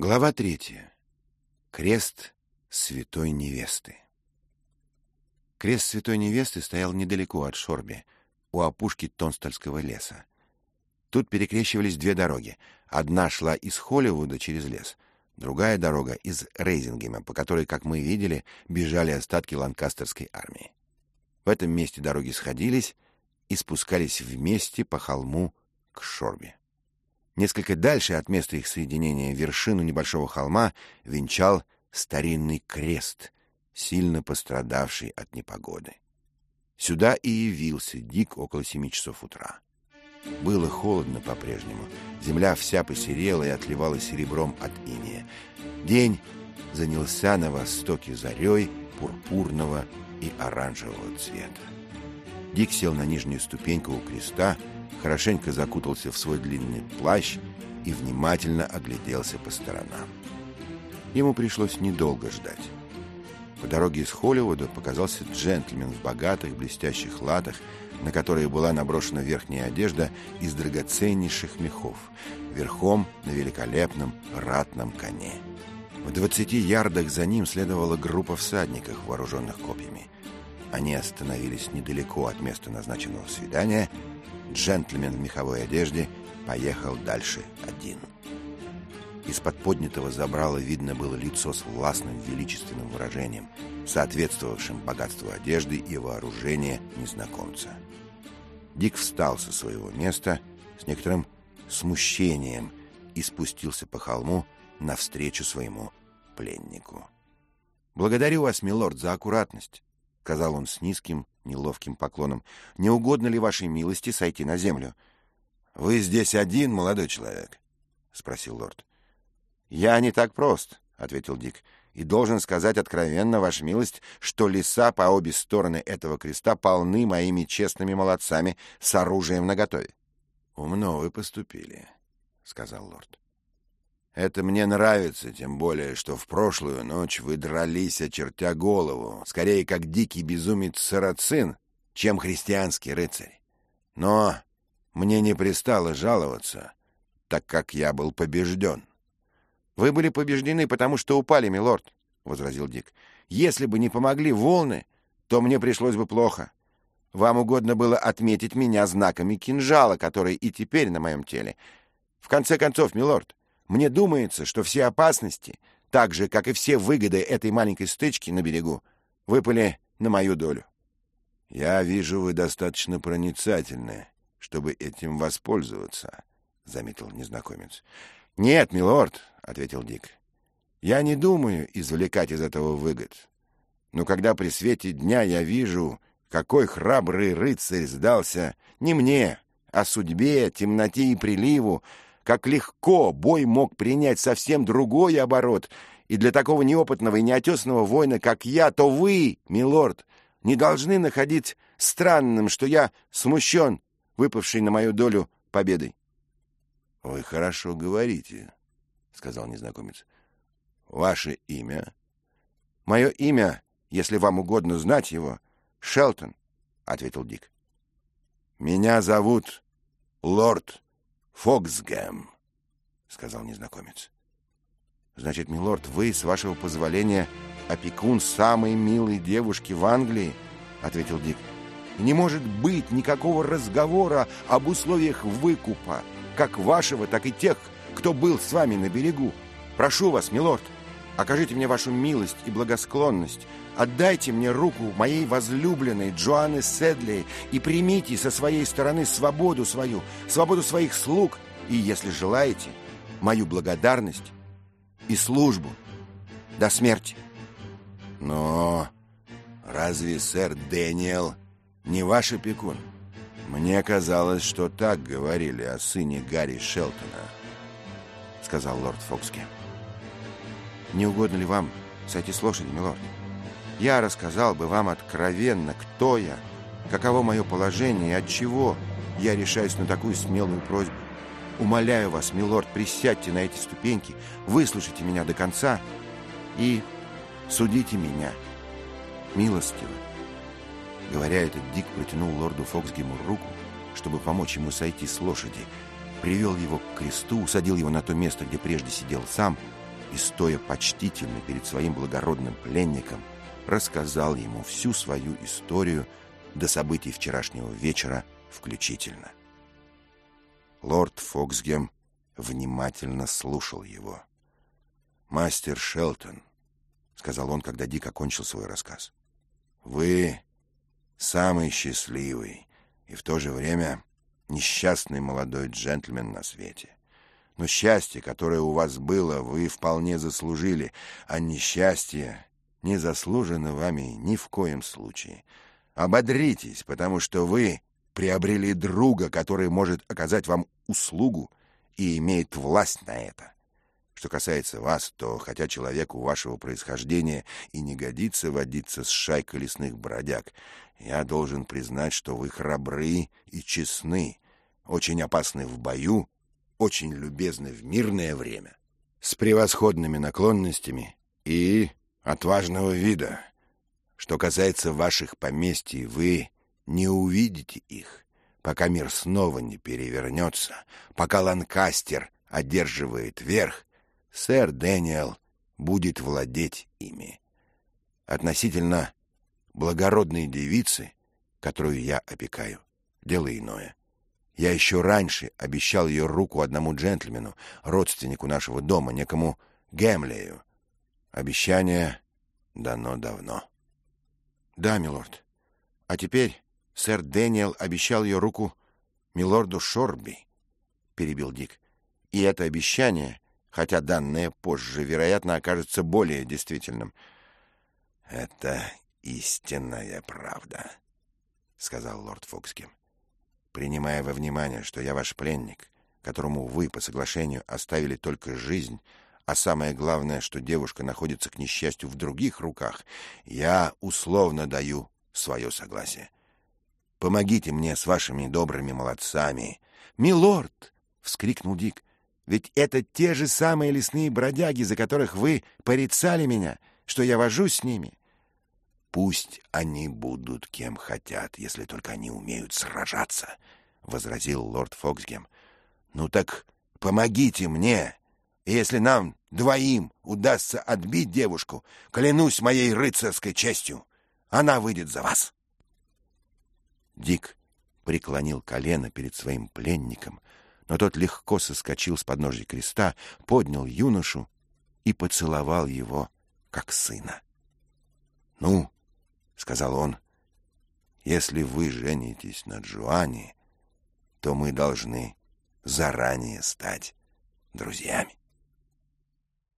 Глава третья. Крест святой невесты. Крест святой невесты стоял недалеко от Шорби, у опушки Тонстольского леса. Тут перекрещивались две дороги. Одна шла из Холливуда через лес, другая дорога из Рейзингема, по которой, как мы видели, бежали остатки ланкастерской армии. В этом месте дороги сходились и спускались вместе по холму к Шорби. Несколько дальше от места их соединения вершину небольшого холма венчал старинный крест, сильно пострадавший от непогоды. Сюда и явился Дик около семи часов утра. Было холодно по-прежнему. Земля вся посерела и отливала серебром от иния. День занялся на востоке зарей пурпурного и оранжевого цвета. Дик сел на нижнюю ступеньку у креста, хорошенько закутался в свой длинный плащ и внимательно огляделся по сторонам. Ему пришлось недолго ждать. По дороге из Холливуда показался джентльмен в богатых блестящих латах, на которые была наброшена верхняя одежда из драгоценнейших мехов, верхом на великолепном ратном коне. В двадцати ярдах за ним следовала группа всадников, вооруженных копьями. Они остановились недалеко от места назначенного свидания. Джентльмен в меховой одежде поехал дальше один. Из-под поднятого забрала видно было лицо с властным величественным выражением, соответствовавшим богатству одежды и вооружения незнакомца. Дик встал со своего места с некоторым смущением и спустился по холму навстречу своему пленнику. «Благодарю вас, милорд, за аккуратность сказал он с низким, неловким поклоном. «Не угодно ли вашей милости сойти на землю?» «Вы здесь один, молодой человек?» — спросил лорд. «Я не так прост», — ответил Дик, — «и должен сказать откровенно, ваша милость, что леса по обе стороны этого креста полны моими честными молодцами с оружием наготове». «Умно вы поступили», — сказал лорд. Это мне нравится, тем более, что в прошлую ночь вы дрались, очертя голову, скорее как дикий безумец сарацин, чем христианский рыцарь. Но мне не пристало жаловаться, так как я был побежден. — Вы были побеждены, потому что упали, милорд, — возразил Дик. — Если бы не помогли волны, то мне пришлось бы плохо. Вам угодно было отметить меня знаками кинжала, который и теперь на моем теле. В конце концов, милорд, мне думается, что все опасности, так же, как и все выгоды этой маленькой стычки на берегу, выпали на мою долю. — Я вижу, вы достаточно проницательны, чтобы этим воспользоваться, — заметил незнакомец. — Нет, милорд, — ответил Дик. — Я не думаю извлекать из этого выгод. Но когда при свете дня я вижу, какой храбрый рыцарь сдался не мне, а судьбе, темноте и приливу, как легко бой мог принять совсем другой оборот, и для такого неопытного и неотесанного воина, как я, то вы, милорд, не должны находить странным, что я смущен, выпавший на мою долю победой. — Вы хорошо говорите, — сказал незнакомец. — Ваше имя? — Мое имя, если вам угодно знать его, Шелтон, — ответил Дик. — Меня зовут лорд Фоксгэм, — сказал незнакомец. — Значит, милорд, вы, с вашего позволения, опекун самой милой девушки в Англии? — ответил Дик. — Не может быть никакого разговора об условиях выкупа, как вашего, так и тех, кто был с вами на берегу. Прошу вас, милорд, окажите мне вашу милость и благосклонность, Отдайте мне руку моей возлюбленной Джоанны Седли и примите со своей стороны свободу свою, свободу своих слуг и, если желаете, мою благодарность и службу до смерти. Но разве сэр Дэниел не ваш опекун? Мне казалось, что так говорили о сыне Гарри Шелтона, сказал лорд Фокски. Не угодно ли вам сойти с лошади, милорд? я рассказал бы вам откровенно, кто я, каково мое положение и от чего я решаюсь на такую смелую просьбу. Умоляю вас, милорд, присядьте на эти ступеньки, выслушайте меня до конца и судите меня милостиво. Говоря это, Дик протянул лорду Фоксгему руку, чтобы помочь ему сойти с лошади, привел его к кресту, усадил его на то место, где прежде сидел сам, и, стоя почтительно перед своим благородным пленником, рассказал ему всю свою историю до событий вчерашнего вечера включительно. Лорд Фоксгем внимательно слушал его. «Мастер Шелтон», — сказал он, когда Дик окончил свой рассказ, — «вы самый счастливый и в то же время несчастный молодой джентльмен на свете. Но счастье, которое у вас было, вы вполне заслужили, а несчастье не заслужено вами ни в коем случае. Ободритесь, потому что вы приобрели друга, который может оказать вам услугу и имеет власть на это. Что касается вас, то хотя человеку вашего происхождения и не годится водиться с шайкой лесных бродяг, я должен признать, что вы храбры и честны, очень опасны в бою, очень любезны в мирное время, с превосходными наклонностями и отважного вида. Что касается ваших поместий, вы не увидите их, пока мир снова не перевернется, пока Ланкастер одерживает верх, сэр Дэниел будет владеть ими. Относительно благородной девицы, которую я опекаю, дело иное. Я еще раньше обещал ее руку одному джентльмену, родственнику нашего дома, некому Гемлею. Обещание дано давно. — Да, милорд. А теперь сэр Дэниел обещал ее руку милорду Шорби, — перебил Дик. И это обещание хотя данное позже, вероятно, окажется более действительным. — Это истинная правда, — сказал лорд Фокским. — Принимая во внимание, что я ваш пленник, которому вы по соглашению оставили только жизнь, а самое главное, что девушка находится, к несчастью, в других руках, я условно даю свое согласие. Помогите мне с вашими добрыми молодцами. — Милорд! — вскрикнул Дик. Ведь это те же самые лесные бродяги, за которых вы порицали меня, что я вожусь с ними. Пусть они будут кем хотят, если только они умеют сражаться, — возразил лорд Фоксгем. Ну так помогите мне. если нам двоим удастся отбить девушку, клянусь моей рыцарской честью, она выйдет за вас. Дик преклонил колено перед своим пленником, но тот легко соскочил с подножья креста, поднял юношу и поцеловал его, как сына. — Ну, — сказал он, — если вы женитесь на Джоанне, то мы должны заранее стать друзьями.